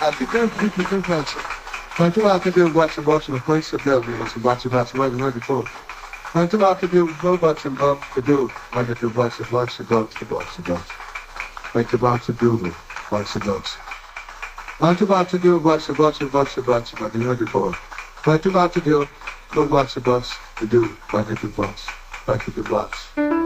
Africano, africano, Quanto lá que deu bate bote no coice deu, você bate bate vai não depois. Quanto lá que deu vou bate bote que deu, vai que deu to do bote bote bote. Vai que bate deu bote bote. Quanto lá que deu bate bote bote bote vai não depois. Quanto lá que deu vou bate to que deu, vai que deu bote, vai